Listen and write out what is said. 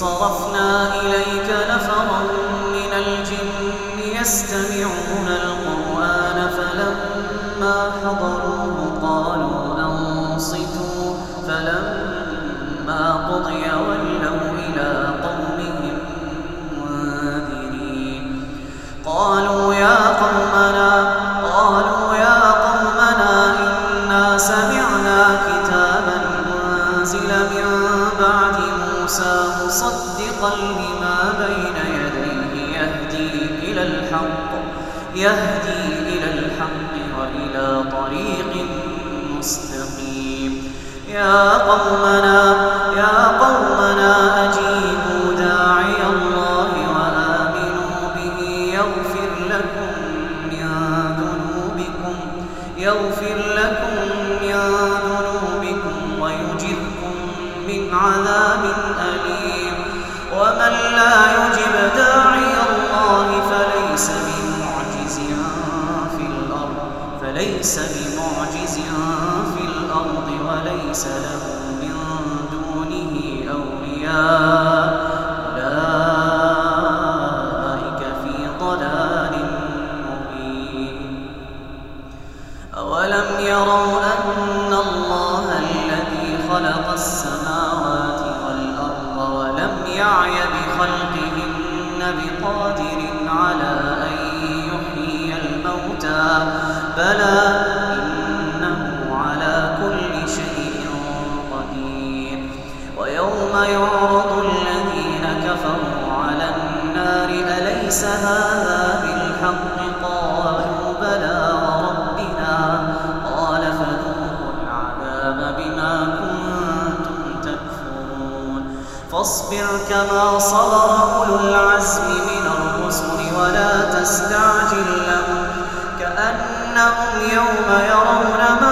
صرفنا إليك نفرا من الجن يستمعون القرآن. موسى مصدقا لما بين يديه يهدي إلى الحق يهدي إلى الحق وإلى طريق مستقيم. يا قومنا يا قومنا أجيبوا داعي الله وآمنوا به يغفر لكم من ذنوبكم يغفر لكم من عذاب أليم. ومن لا يجب داعي الله فليس بمعجز في الأرض فليس بمعجز في الأرض وليس له خلق السماوات والأرض ولم يعي بخلقهن بقادر على أن يحيي الموتى. بلى إنه على كل شيء قدير. ويوم يعرض الذين كفروا على النار أليس هذا بالحق؟ فاصبر كما صبر أولو العزم من الرسل ولا تستعجل لهم كأنهم يوم يرون ما